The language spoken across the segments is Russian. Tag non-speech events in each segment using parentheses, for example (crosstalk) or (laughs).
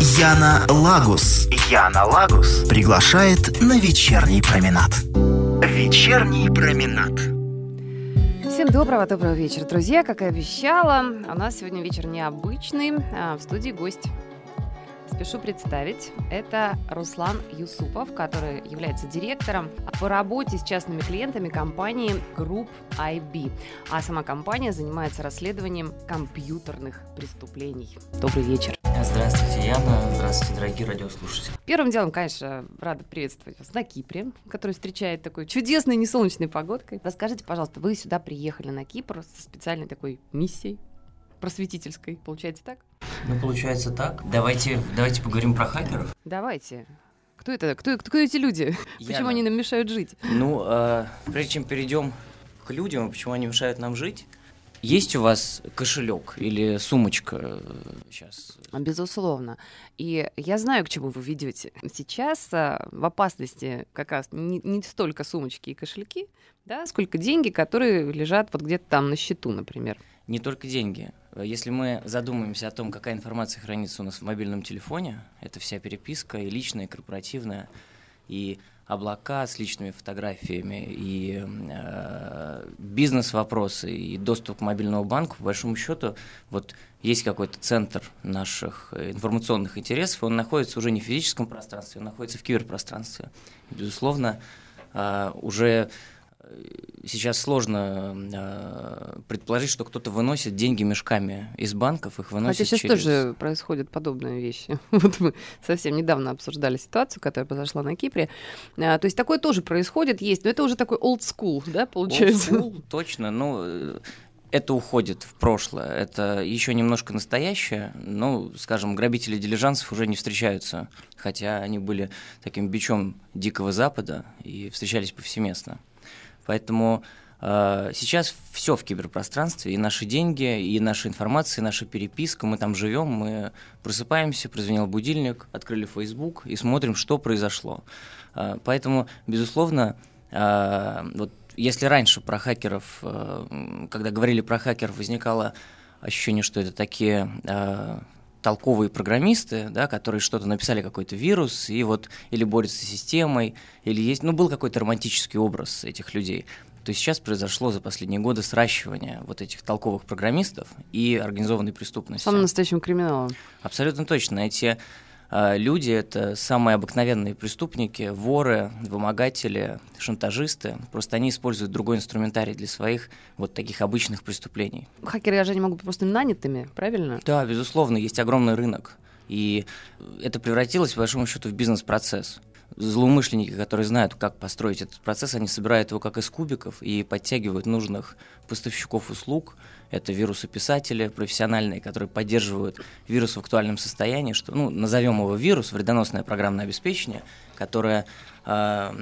Яна Лагус. Яна Лагус приглашает на вечерний променад. Вечерний променад. Всем доброго, доброго вечера, друзья. Как и обещала, у нас сегодня вечер необычный. А в студии гость спешу представить. Это Руслан Юсупов, который является директором по работе с частными клиентами компании Group IB. А сама компания занимается расследованием компьютерных преступлений. Добрый вечер. Здравствуйте, Яна. Здравствуйте, дорогие радиослушатели. Первым делом, конечно, рада приветствовать вас на Кипре, который встречает такой чудесной несолнечной погодкой. Расскажите, пожалуйста, вы сюда приехали на Кипр со специальной такой миссией просветительской, получается так? Ну, получается так. Давайте, давайте поговорим про хакеров. Давайте. Кто это? Кто, кто эти люди? Яна. Почему они нам мешают жить? Ну, э, прежде чем перейдем к людям, почему они мешают нам жить, есть у вас кошелек или сумочка сейчас? Безусловно. И я знаю, к чему вы ведете. Сейчас а, в опасности как раз не, не столько сумочки и кошельки, да, сколько деньги, которые лежат вот где-то там на счету, например. Не только деньги. Если мы задумаемся о том, какая информация хранится у нас в мобильном телефоне, это вся переписка и личная, и корпоративная, и облака с личными фотографиями, и э, бизнес-вопросы, и доступ к мобильному банку, по большому счету, вот есть какой-то центр наших информационных интересов, он находится уже не в физическом пространстве, он находится в киберпространстве. Безусловно, э, уже сейчас сложно э, предположить, что кто-то выносит деньги мешками из банков, их выносит Хотя сейчас через... тоже происходят подобные вещи. (laughs) Вот мы совсем недавно обсуждали ситуацию, которая произошла на Кипре. А, то есть такое тоже происходит, есть, но это уже такой old school, да, получается? Old school, точно, ну, это уходит в прошлое, это еще немножко настоящее, ну, скажем, грабители дилижансов уже не встречаются, хотя они были таким бичом Дикого Запада и встречались повсеместно. Поэтому э, сейчас все в киберпространстве, и наши деньги, и наша информация, и наша переписка, мы там живем, мы просыпаемся, прозвенел будильник, открыли Facebook и смотрим, что произошло. Э, поэтому, безусловно, э, вот если раньше про хакеров, когда говорили про хакеров, возникало ощущение, что это такие толковые программисты, да, которые что-то написали, какой-то вирус, и вот или борются с системой, или есть, ну, был какой-то романтический образ этих людей. То есть сейчас произошло за последние годы сращивание вот этих толковых программистов и организованной преступности. Самым настоящим криминалом. Абсолютно точно. Эти люди — это самые обыкновенные преступники, воры, вымогатели, шантажисты. Просто они используют другой инструментарий для своих вот таких обычных преступлений. Хакеры же не могут быть просто нанятыми, правильно? Да, безусловно, есть огромный рынок. И это превратилось, по большому счету, в бизнес-процесс. Злоумышленники, которые знают, как построить этот процесс, они собирают его как из кубиков и подтягивают нужных поставщиков услуг – это вирусописатели профессиональные, которые поддерживают вирус в актуальном состоянии, что, ну, назовем его вирус, вредоносное программное обеспечение, которое э,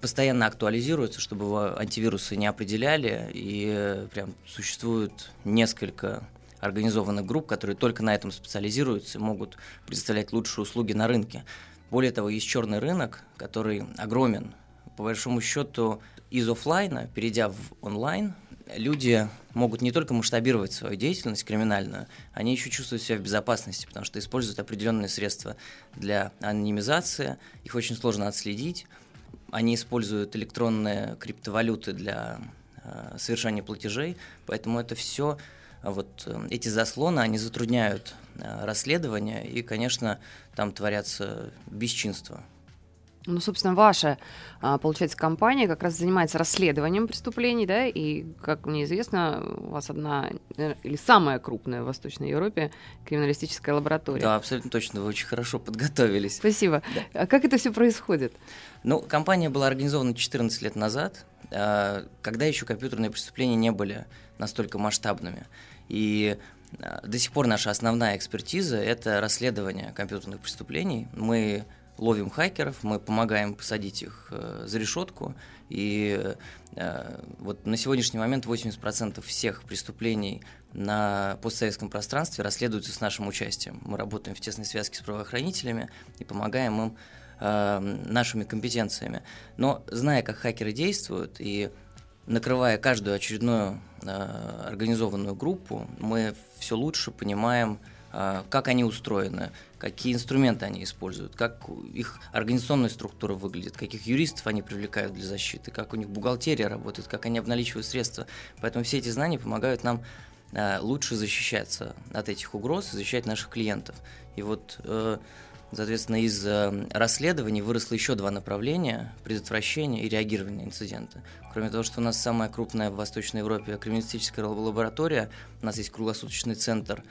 постоянно актуализируется, чтобы его антивирусы не определяли, и э, прям существует несколько организованных групп, которые только на этом специализируются и могут предоставлять лучшие услуги на рынке. Более того, есть черный рынок, который огромен. По большому счету, из офлайна, перейдя в онлайн, люди могут не только масштабировать свою деятельность криминальную, они еще чувствуют себя в безопасности, потому что используют определенные средства для анонимизации, их очень сложно отследить. Они используют электронные криптовалюты для э, совершения платежей, поэтому это все вот э, эти заслоны, они затрудняют э, расследование, и, конечно, там творятся бесчинства. Ну, собственно, ваша, а, получается, компания как раз занимается расследованием преступлений, да, и, как мне известно, у вас одна или самая крупная в Восточной Европе криминалистическая лаборатория. Да, абсолютно точно, вы очень хорошо подготовились. Спасибо. Да. А как это все происходит? Ну, компания была организована 14 лет назад, а, когда еще компьютерные преступления не были настолько масштабными. И а, до сих пор наша основная экспертиза – это расследование компьютерных преступлений. Мы ловим хакеров, мы помогаем посадить их э, за решетку. И э, вот на сегодняшний момент 80% всех преступлений на постсоветском пространстве расследуются с нашим участием. Мы работаем в тесной связке с правоохранителями и помогаем им э, нашими компетенциями. Но зная, как хакеры действуют и накрывая каждую очередную э, организованную группу, мы все лучше понимаем, а, как они устроены, какие инструменты они используют, как их организационная структура выглядит, каких юристов они привлекают для защиты, как у них бухгалтерия работает, как они обналичивают средства. Поэтому все эти знания помогают нам а, лучше защищаться от этих угроз и защищать наших клиентов. И вот э, Соответственно, из э, расследований выросло еще два направления – предотвращение и реагирование на инциденты. Кроме того, что у нас самая крупная в Восточной Европе криминалистическая лаборатория, у нас есть круглосуточный центр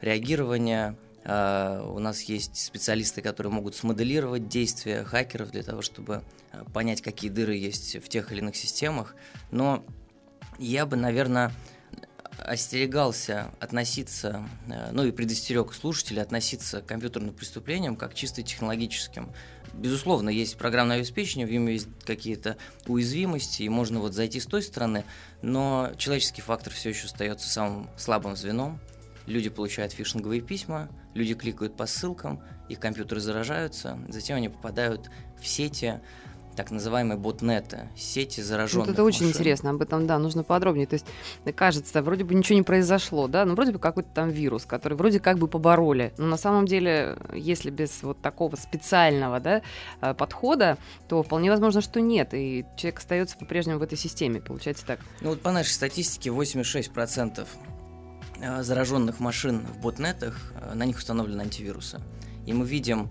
реагирования, э, у нас есть специалисты, которые могут смоделировать действия хакеров для того, чтобы э, понять, какие дыры есть в тех или иных системах. Но я бы, наверное, остерегался относиться, э, ну и предостерег слушателей относиться к компьютерным преступлениям как чисто технологическим. Безусловно, есть программное обеспечение, в нем есть какие-то уязвимости, и можно вот зайти с той стороны, но человеческий фактор все еще остается самым слабым звеном. Люди получают фишинговые письма, люди кликают по ссылкам, их компьютеры заражаются, затем они попадают в сети, так называемые ботнеты, сети зараженных вот это очень машин. интересно, об этом, да, нужно подробнее. То есть, кажется, вроде бы ничего не произошло, да, ну, вроде бы какой-то там вирус, который вроде как бы побороли. Но на самом деле, если без вот такого специального, да, э, подхода, то вполне возможно, что нет, и человек остается по-прежнему в этой системе, получается так. Ну, вот по нашей статистике 86% э, зараженных машин в ботнетах, э, на них установлены антивирусы. И мы видим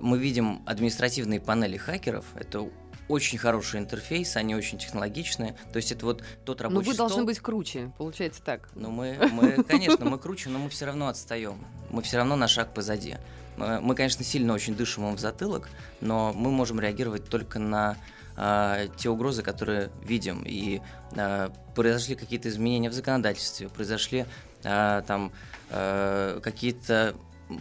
мы видим административные панели хакеров. Это очень хороший интерфейс, они очень технологичные. То есть это вот тот рабочий Но вы стол. должны быть круче, получается так. Ну мы, мы, конечно, мы круче, но мы все равно отстаем. Мы все равно на шаг позади. Мы, конечно, сильно очень дышим им в затылок, но мы можем реагировать только на а, те угрозы, которые видим. И а, произошли какие-то изменения в законодательстве, произошли а, там а, какие-то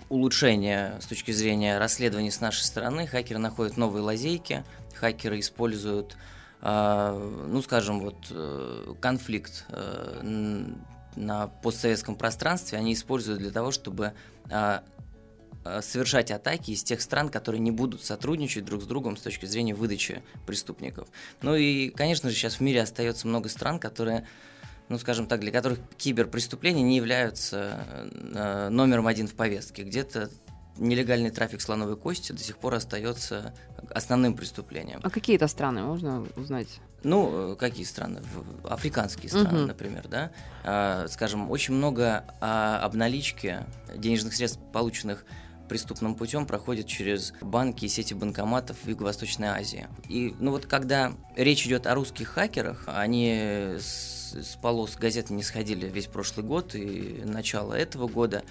улучшения с точки зрения расследований с нашей стороны. Хакеры находят новые лазейки, хакеры используют, э, ну, скажем, вот э, конфликт э, на постсоветском пространстве они используют для того, чтобы совершать атаки из тех стран, которые не будут сотрудничать друг с другом с точки зрения выдачи преступников. Ну и, конечно же, сейчас в мире остается много стран, которые ну, скажем так, для которых киберпреступления не являются э, номером один в повестке. Где-то нелегальный трафик слоновой кости до сих пор остается основным преступлением. А какие это страны, можно узнать? Ну, э, какие страны? Африканские страны, угу. например, да. А, скажем, очень много а, обналички денежных средств, полученных преступным путем проходит через банки и сети банкоматов в Юго-Восточной Азии. И, ну вот, когда речь идет о русских хакерах, они с с полос газеты не сходили весь прошлый год и начало этого года.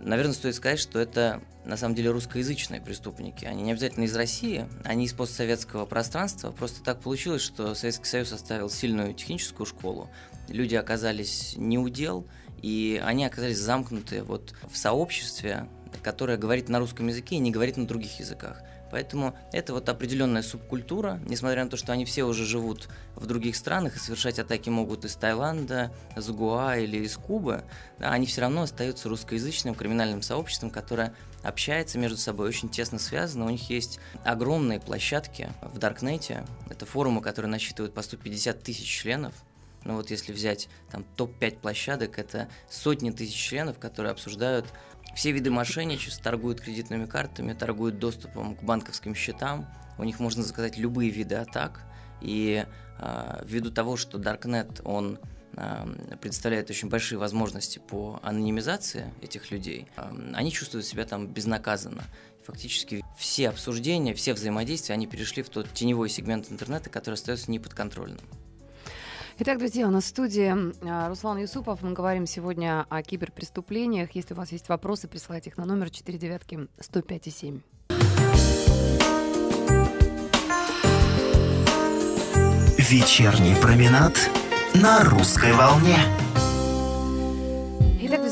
Наверное, стоит сказать, что это на самом деле русскоязычные преступники. Они не обязательно из России, они из постсоветского пространства. Просто так получилось, что Советский Союз оставил сильную техническую школу. Люди оказались не у дел, и они оказались замкнуты вот в сообществе, которое говорит на русском языке и не говорит на других языках. Поэтому это вот определенная субкультура, несмотря на то, что они все уже живут в других странах и совершать атаки могут из Таиланда, из Гуа или из Кубы, да, они все равно остаются русскоязычным криминальным сообществом, которое общается между собой, очень тесно связано. У них есть огромные площадки в Даркнете. Это форумы, которые насчитывают по 150 тысяч членов. Ну вот если взять там топ-5 площадок, это сотни тысяч членов, которые обсуждают все виды мошенничеств торгуют кредитными картами, торгуют доступом к банковским счетам. У них можно заказать любые виды атак. И э, ввиду того, что Darknet, он э, представляет очень большие возможности по анонимизации этих людей, э, они чувствуют себя там безнаказанно. Фактически все обсуждения, все взаимодействия, они перешли в тот теневой сегмент интернета, который остается неподконтрольным. Итак, друзья, у нас в студии а, Руслан Юсупов. Мы говорим сегодня о киберпреступлениях. Если у вас есть вопросы, присылайте их на номер 49 105 7. Вечерний променад на русской волне.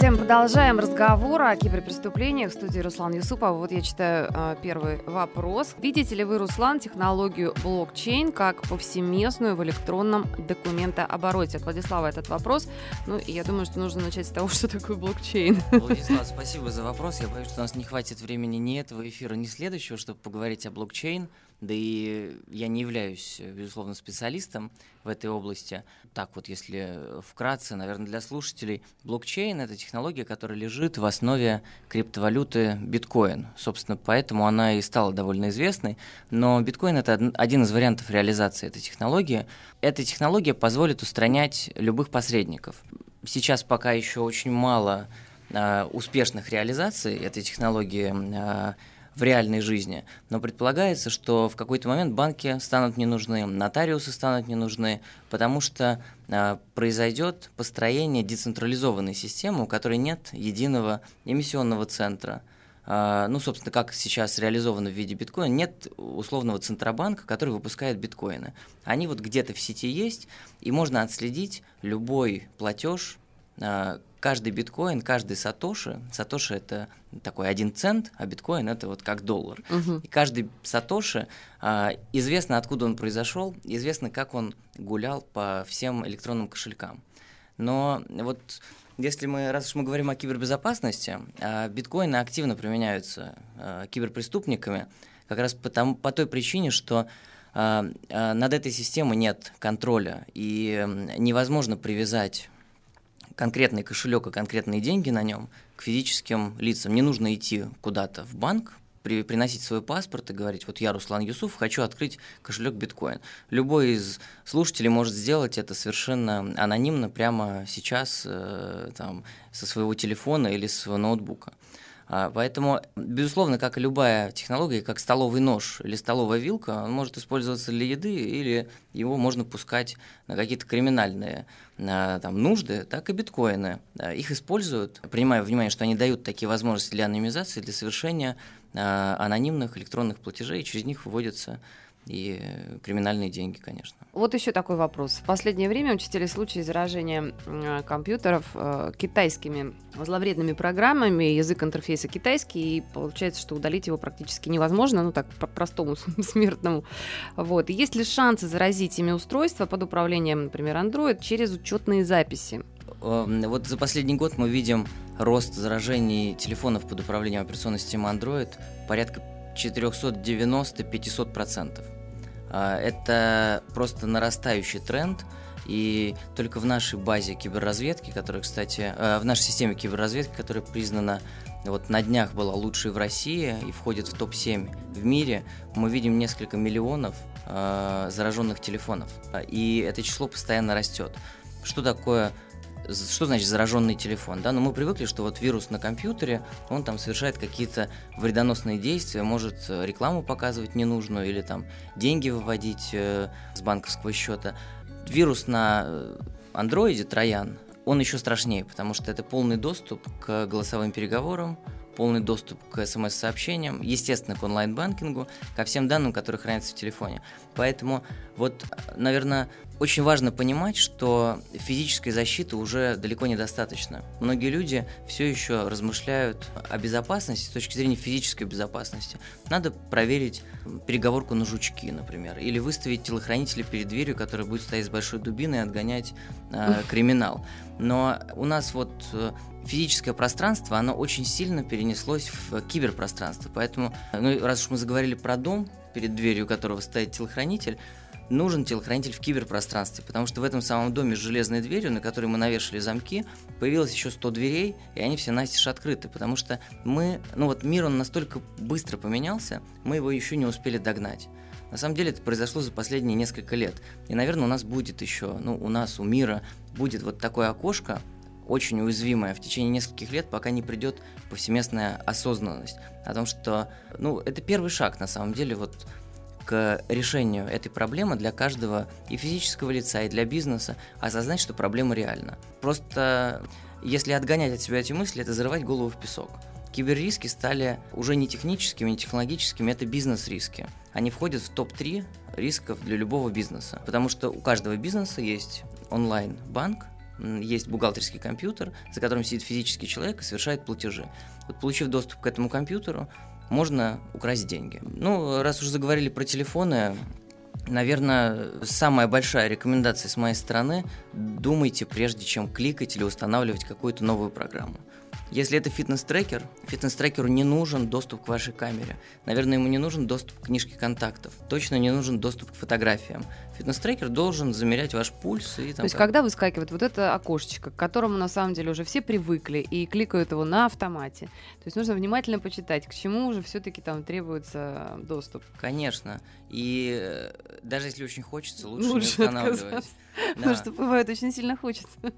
Друзья, мы продолжаем разговор о киберпреступлениях в студии Руслан Юсупов. Вот я читаю э, первый вопрос. Видите ли вы, Руслан, технологию блокчейн как повсеместную в электронном документообороте? От Владислава этот вопрос. Ну, и я думаю, что нужно начать с того, (laughs) что такое блокчейн. Владислав, спасибо за вопрос. Я боюсь, что у нас не хватит времени ни этого эфира, ни следующего, чтобы поговорить о блокчейн. Да и я не являюсь, безусловно, специалистом в этой области. Так вот, если вкратце, наверное, для слушателей, блокчейн — это технология, которая лежит в основе криптовалюты биткоин. Собственно, поэтому она и стала довольно известной. Но биткоин — это один из вариантов реализации этой технологии. Эта технология позволит устранять любых посредников. Сейчас пока еще очень мало э, успешных реализаций этой технологии э, в реальной жизни. Но предполагается, что в какой-то момент банки станут не нужны, нотариусы станут не нужны, потому что э, произойдет построение децентрализованной системы, у которой нет единого эмиссионного центра. Э, ну, собственно, как сейчас реализовано в виде биткоина, нет условного центробанка, который выпускает биткоины. Они вот где-то в сети есть, и можно отследить любой платеж, каждый биткоин, каждый сатоши, сатоши это такой один цент, а биткоин это вот как доллар. Угу. И каждый сатоши а, известно, откуда он произошел, известно, как он гулял по всем электронным кошелькам. Но вот если мы, раз уж мы говорим о кибербезопасности, а, биткоины активно применяются а, киберпреступниками, как раз потому, по той причине, что а, а, над этой системой нет контроля, и невозможно привязать конкретный кошелек и конкретные деньги на нем к физическим лицам. Не нужно идти куда-то в банк, при, приносить свой паспорт и говорить, вот я Руслан Юсуф, хочу открыть кошелек биткоин. Любой из слушателей может сделать это совершенно анонимно прямо сейчас э, там, со своего телефона или своего ноутбука. А, поэтому, безусловно, как и любая технология, как столовый нож или столовая вилка, он может использоваться для еды или его можно пускать на какие-то криминальные на, там, нужды, так и биткоины. Их используют, принимая внимание, что они дают такие возможности для анонимизации, для совершения а, анонимных электронных платежей, и через них выводятся и криминальные деньги, конечно. Вот еще такой вопрос. В последнее время учителя случаи заражения компьютеров э, китайскими зловредными программами, язык интерфейса китайский, и получается, что удалить его практически невозможно, ну так, по простому (laughs) смертному. Вот. И есть ли шансы заразить ими устройства под управлением, например, Android через учетные записи? Эм, вот за последний год мы видим рост заражений телефонов под управлением операционной системы Android порядка 490-500%. А, это просто нарастающий тренд, и только в нашей базе киберразведки, которая, кстати, э, в нашей системе киберразведки, которая признана вот на днях была лучшей в России и входит в топ-7 в мире, мы видим несколько миллионов э, зараженных телефонов. И это число постоянно растет. Что такое что значит зараженный телефон? Да? Ну, мы привыкли, что вот вирус на компьютере, он там совершает какие-то вредоносные действия, может э, рекламу показывать ненужную или там деньги выводить э, с банковского счета. Вирус на э, андроиде, троян, он еще страшнее, потому что это полный доступ к голосовым переговорам, полный доступ к смс-сообщениям, естественно, к онлайн-банкингу, ко всем данным, которые хранятся в телефоне. Поэтому вот, наверное, очень важно понимать, что физической защиты уже далеко недостаточно. Многие люди все еще размышляют о безопасности с точки зрения физической безопасности. Надо проверить переговорку на жучки, например, или выставить телохранителя перед дверью, который будет стоять с большой дубиной и отгонять э, криминал. Но у нас вот э, физическое пространство, оно очень сильно перенеслось в киберпространство. Поэтому, ну, раз уж мы заговорили про дом, перед дверью которого стоит телохранитель, нужен телохранитель в киберпространстве, потому что в этом самом доме с железной дверью, на которой мы навешали замки, появилось еще 100 дверей, и они все настежь открыты, потому что мы, ну вот мир, он настолько быстро поменялся, мы его еще не успели догнать. На самом деле это произошло за последние несколько лет. И, наверное, у нас будет еще, ну, у нас, у мира будет вот такое окошко, очень уязвимое в течение нескольких лет, пока не придет повсеместная осознанность о том, что, ну, это первый шаг, на самом деле, вот к решению этой проблемы для каждого и физического лица, и для бизнеса, осознать, что проблема реальна. Просто если отгонять от себя эти мысли, это зарывать голову в песок. Киберриски стали уже не техническими, не технологическими, это бизнес-риски. Они входят в топ-3 рисков для любого бизнеса, потому что у каждого бизнеса есть онлайн-банк, есть бухгалтерский компьютер, за которым сидит физический человек и совершает платежи. Вот получив доступ к этому компьютеру, можно украсть деньги. Ну, раз уже заговорили про телефоны, Наверное, самая большая рекомендация с моей стороны – думайте, прежде чем кликать или устанавливать какую-то новую программу. Если это фитнес-трекер, фитнес-трекеру не нужен доступ к вашей камере. Наверное, ему не нужен доступ к книжке контактов. Точно не нужен доступ к фотографиям. Фитнес-трекер должен замерять ваш пульс и там. То есть, когда выскакивает вот это окошечко, к которому на самом деле уже все привыкли и кликают его на автомате. То есть нужно внимательно почитать, к чему уже все-таки там требуется доступ. Конечно. И э, даже если очень хочется, лучше, не Лучше устанавливать. отказаться. (laughs) Да. Потому что бывает очень сильно хочется. (laughs)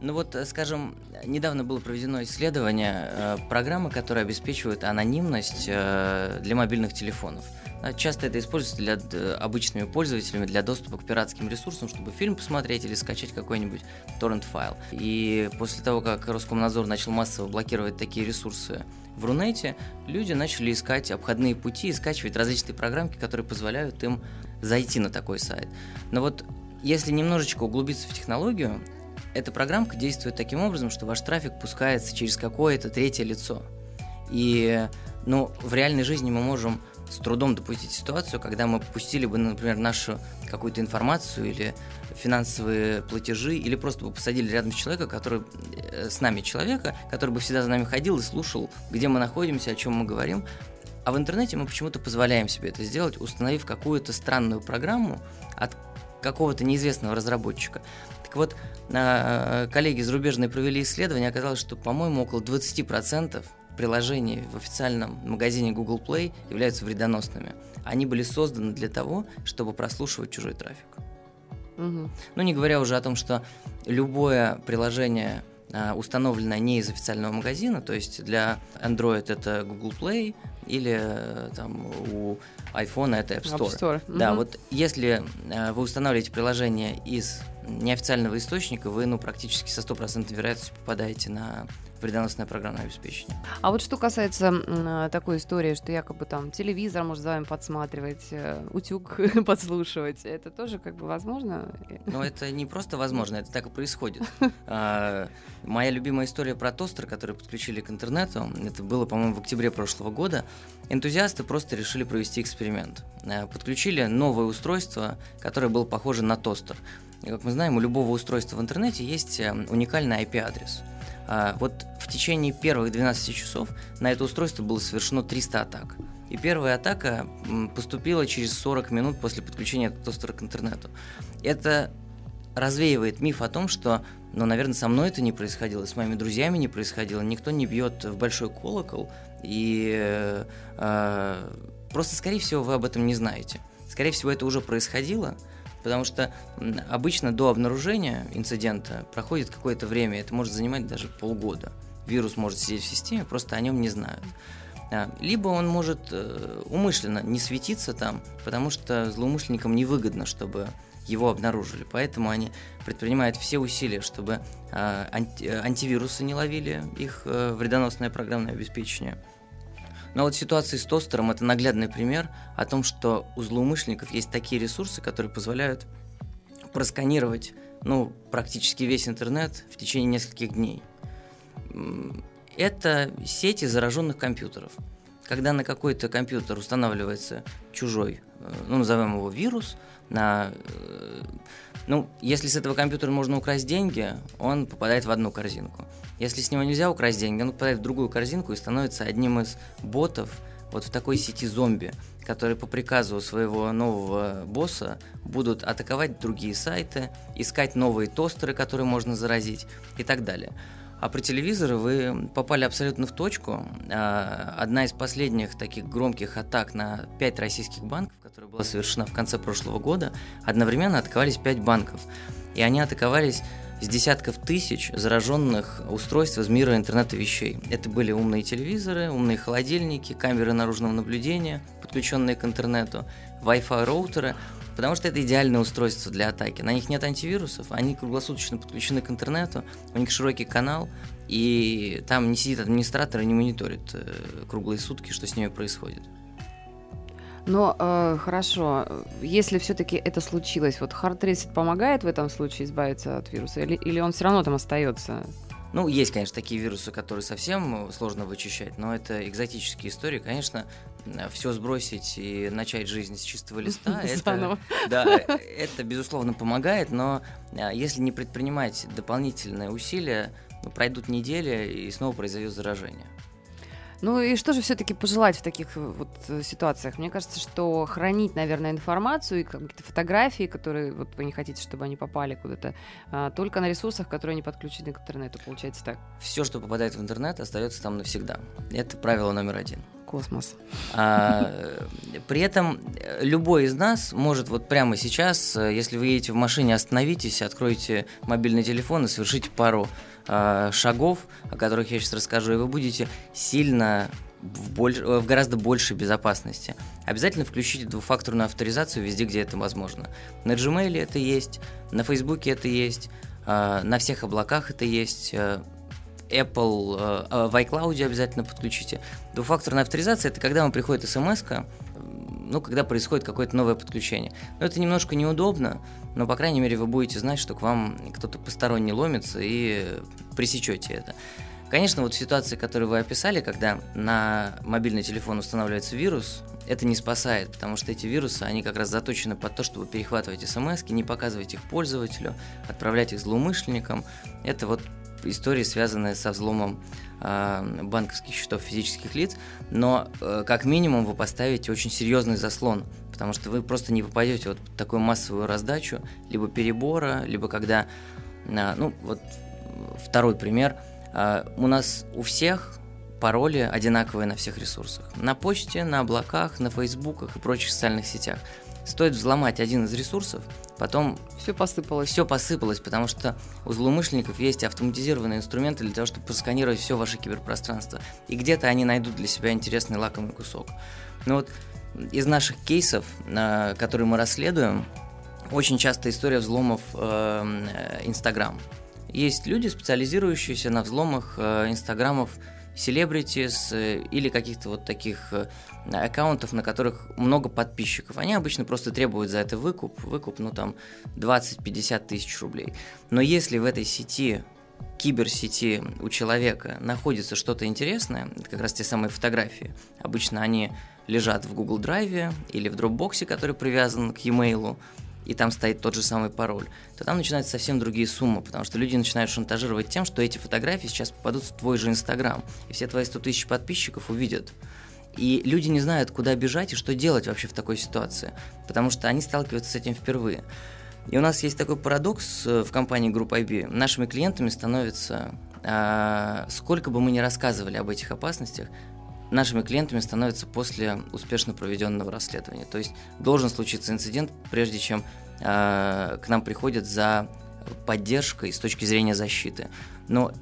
Ну вот, э, скажем, недавно было проведено исследование э, программы, которые обеспечивают анонимность э, для мобильных телефонов. А Часто это используется для обычными пользователями для доступа к пиратским ресурсам, чтобы фильм посмотреть или скачать какой-нибудь торрент-файл. И после того, как Роскомнадзор начал массово блокировать такие ресурсы в Рунете, люди начали искать обходные пути и скачивать различные программки, которые позволяют им зайти на такой сайт. Но вот если немножечко углубиться в технологию, эта программка действует таким образом, что ваш трафик пускается через какое-то третье лицо. И ну, в реальной жизни мы можем с трудом допустить ситуацию, когда мы пустили бы, например, нашу какую-то информацию или финансовые платежи, или просто бы посадили рядом с человека, который э, с нами человека, который бы всегда за нами ходил и слушал, где мы находимся, о чем мы говорим. А в интернете мы почему-то позволяем себе это сделать, установив какую-то странную программу от какого-то неизвестного разработчика. Так вот, э, коллеги зарубежные провели исследование, оказалось, что, по-моему, около 20% приложений в официальном магазине Google Play являются вредоносными. Они были созданы для того, чтобы прослушивать чужой трафик. Мгм. Ну, не говоря уже о том, что любое приложение а, установленное не из официального магазина, то есть для Android это Google Play или э, там у iPhone это App Store. App Store. Да, Мгм. вот если э, вы устанавливаете приложение из неофициального источника, вы ну, практически со стопроцентной вероятностью попадаете на вредоносное программное обеспечение. А вот что касается а, такой истории, что якобы там телевизор может за вами подсматривать, э, утюг (laughs) подслушивать, это тоже как бы возможно? Но это не просто возможно, это так и происходит. (laughs) А, Моя любимая история про тостер, который подключили к интернету, это было, по-моему, в октябре прошлого года. Энтузиасты просто решили провести эксперимент. А, Подключили новое устройство, которое было похоже на тостер. И, как мы знаем, у любого устройства в интернете есть э, уникальный IP-адрес. А, Вот в течение первых 12 часов на это устройство было совершено 300 атак. И первая атака поступила через 40 минут после подключения тостера к интернету. Это развеивает миф о том, что, ну, наверное, со мной это не происходило, с моими друзьями не происходило, никто не бьет в большой колокол, и э, э, просто, скорее всего, вы об этом не знаете. Скорее всего, это уже происходило, потому что обычно до обнаружения инцидента проходит какое-то время, это может занимать даже полгода. Вирус может сидеть в системе, просто о нем не знают. А, Либо он может э, умышленно не светиться там, потому что злоумышленникам невыгодно, чтобы его обнаружили. Поэтому они предпринимают все усилия, чтобы а, анти- э, антивирусы не ловили их э, вредоносное программное обеспечение. Но вот ситуация с тостером – это наглядный пример о том, что у злоумышленников есть такие ресурсы, которые позволяют просканировать ну, практически весь интернет в течение нескольких дней. Это сети зараженных компьютеров. Когда на какой-то компьютер устанавливается чужой, э, ну, назовем его вирус, на, э, ну, если с этого компьютера можно украсть деньги, он попадает в одну корзинку. Если с него нельзя украсть деньги, он попадает в другую корзинку и становится одним из ботов вот в такой сети зомби, которые по приказу своего нового босса будут атаковать другие сайты, искать новые тостеры, которые можно заразить и так далее. А про телевизоры вы попали абсолютно в точку. А, Одна из последних таких громких атак на пять российских банков, которая была совершена в конце прошлого года, одновременно атаковались пять банков. И они атаковались с десятков тысяч зараженных устройств из мира интернета вещей. Это были умные телевизоры, умные холодильники, камеры наружного наблюдения, подключенные к интернету, Wi-Fi роутеры, потому что это идеальное устройство для атаки. На них нет антивирусов, они круглосуточно подключены к интернету, у них широкий канал, и там не сидит администратор и не мониторит э, круглые сутки, что с ними происходит. Но э, хорошо, если все-таки это случилось, вот Hard Reset помогает в этом случае избавиться от вируса, или, или он все равно там остается? Ну, есть, конечно, такие вирусы, которые совсем сложно вычищать, но это экзотические истории. Конечно, все сбросить и начать жизнь с чистого листа, (laughs) это, (laughs) да, (laughs) это, безусловно, помогает, но а, если не предпринимать дополнительные усилия, ну, пройдут недели, и снова произойдет заражение. Ну и что же все-таки пожелать в таких э, вот э, ситуациях? Мне кажется, что хранить, наверное, информацию и какие-то фотографии, которые вот вы не хотите, чтобы они попали куда-то, а, только на ресурсах, которые не подключены к интернету, получается так. Все, что попадает в интернет, остается там навсегда. Это правило номер один. Космос. А, при этом э, любой из нас может вот прямо сейчас, если вы едете в машине, остановитесь, откройте мобильный телефон и совершите пару Э, шагов, о которых я сейчас расскажу, и вы будете сильно в, больш... в гораздо большей безопасности. Обязательно включите двухфакторную авторизацию везде, где это возможно. На Gmail это есть, на Facebook это есть, э, на всех облаках это есть. Э, Apple в iCloud обязательно подключите. Двухфакторная авторизация это когда вам приходит смс ну, когда происходит какое-то новое подключение. Но это немножко неудобно, но, по крайней мере, вы будете знать, что к вам кто-то посторонний ломится и пресечете это. Конечно, вот в ситуации, которую вы описали, когда на мобильный телефон устанавливается вирус, это не спасает, потому что эти вирусы, они как раз заточены под то, чтобы перехватывать смс, не показывать их пользователю, отправлять их злоумышленникам. Это вот истории, связанные со взломом э, банковских счетов физических лиц, но э, как минимум вы поставите очень серьезный заслон, потому что вы просто не попадете вот в такую массовую раздачу, либо перебора, либо когда, э, ну вот второй пример, э, у нас у всех пароли одинаковые на всех ресурсах. На почте, на облаках, на фейсбуках и прочих социальных сетях. Стоит взломать один из ресурсов, потом все посыпалось. Все посыпалось, потому что у злоумышленников есть автоматизированные инструменты для того, чтобы просканировать все ваше киберпространство. И где-то они найдут для себя интересный лакомый кусок. Но вот из наших кейсов, э, которые мы расследуем, очень часто история взломов э, Инстаграм. Есть люди, специализирующиеся на взломах э, Инстаграмов селебритис или каких-то вот таких э, аккаунтов, на которых много подписчиков. Они обычно просто требуют за это выкуп, выкуп, ну там 20-50 тысяч рублей. Но если в этой сети киберсети у человека находится что-то интересное, это как раз те самые фотографии. Обычно они лежат в Google Drive или в Dropbox, который привязан к e-mail, и там стоит тот же самый пароль, то там начинаются совсем другие суммы, потому что люди начинают шантажировать тем, что эти фотографии сейчас попадут в твой же Инстаграм, и все твои 100 тысяч подписчиков увидят. И люди не знают, куда бежать и что делать вообще в такой ситуации, потому что они сталкиваются с этим впервые. И у нас есть такой парадокс э, в компании Group IB. Нашими клиентами становится, э, сколько бы мы ни рассказывали об этих опасностях, нашими клиентами становятся после успешно проведенного расследования. То есть должен случиться инцидент, прежде чем э, к нам приходят за поддержкой с точки зрения защиты. Но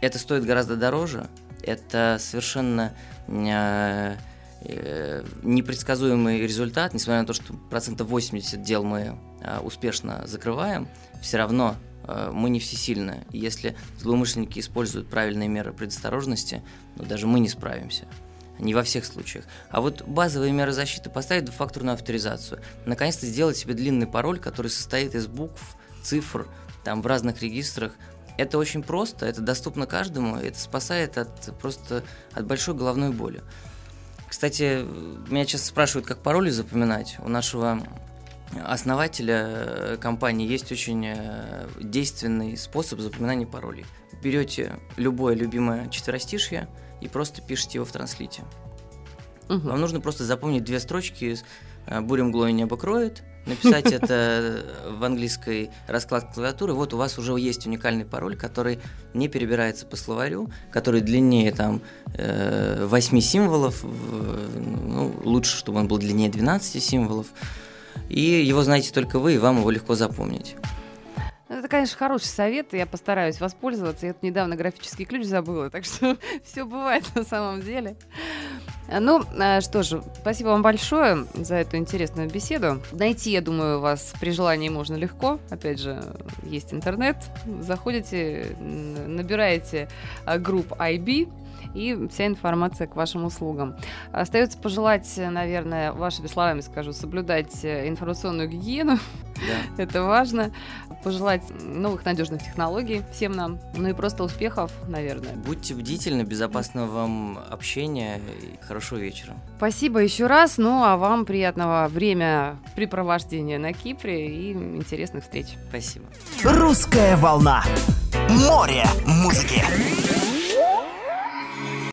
это стоит гораздо дороже, это совершенно э, э, непредсказуемый результат, несмотря на то, что процентов 80 дел мы э, успешно закрываем, все равно мы не всесильны. И если злоумышленники используют правильные меры предосторожности, ну, даже мы не справимся. Не во всех случаях. А вот базовые меры защиты поставить двухфакторную авторизацию. Наконец-то сделать себе длинный пароль, который состоит из букв, цифр, там в разных регистрах. Это очень просто, это доступно каждому, это спасает от просто от большой головной боли. Кстати, меня часто спрашивают, как пароли запоминать. У нашего основателя э, компании есть очень э, действенный способ запоминания паролей. Берете любое любимое четверостишье и просто пишете его в транслите. Угу. Вам нужно просто запомнить две строчки э, «Бурем глоя небо кроет», написать (laughs) это в английской раскладке клавиатуры. Вот у вас уже есть уникальный пароль, который не перебирается по словарю, который длиннее там 8 символов, ну, лучше, чтобы он был длиннее 12 символов и его знаете только вы, и вам его легко запомнить. Ну, это, конечно, хороший совет, я постараюсь воспользоваться. Я тут недавно графический ключ забыла, так что (laughs) все бывает на самом деле. Ну, а, что же, спасибо вам большое за эту интересную беседу. Найти, я думаю, вас при желании можно легко. Опять же, есть интернет. Заходите, набираете а, групп IB, и вся информация к вашим услугам. Остается пожелать, наверное, вашими словами скажу, соблюдать информационную гигиену. Да. (laughs) Это важно. пожелать новых надежных технологий всем нам, ну и просто успехов, наверное. Будьте бдительны, безопасного вам общения и хорошего вечера. Спасибо еще раз, ну а вам приятного время препровождения на Кипре и интересных встреч. Спасибо. Русская волна. Море музыки.